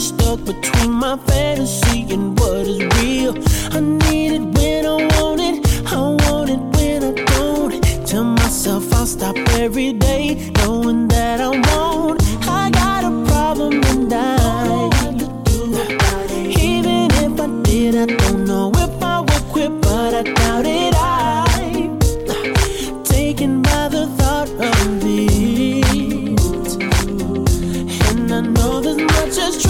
stuck between my fantasy and what is real. I need it when I want it, I want it when I don't. Tell myself I'll stop every day, knowing that I won't. I got a problem and I. Even if I did, I don't know if I would quit, but I doubt it. I'm taken by the thought of it. I know there's much as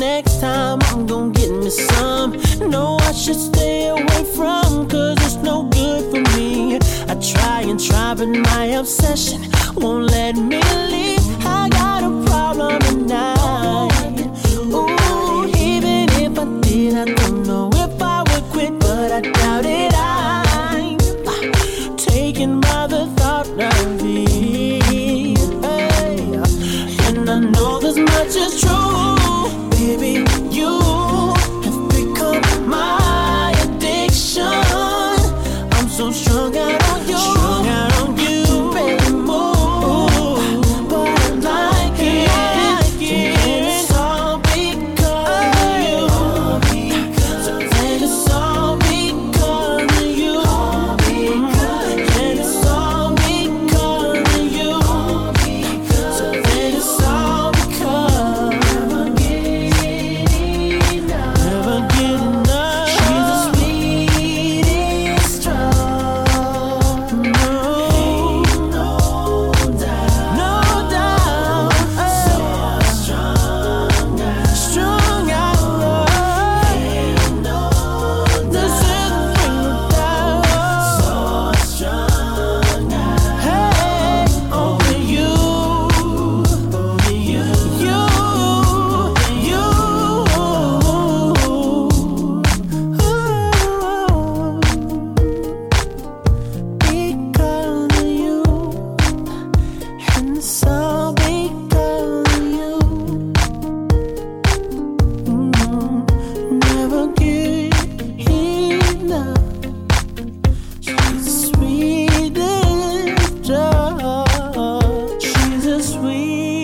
next time I'm gonna get me some. No, I should stay away from, cause it's no good for me. I try and try, but my obsession won't let me leave. sweet.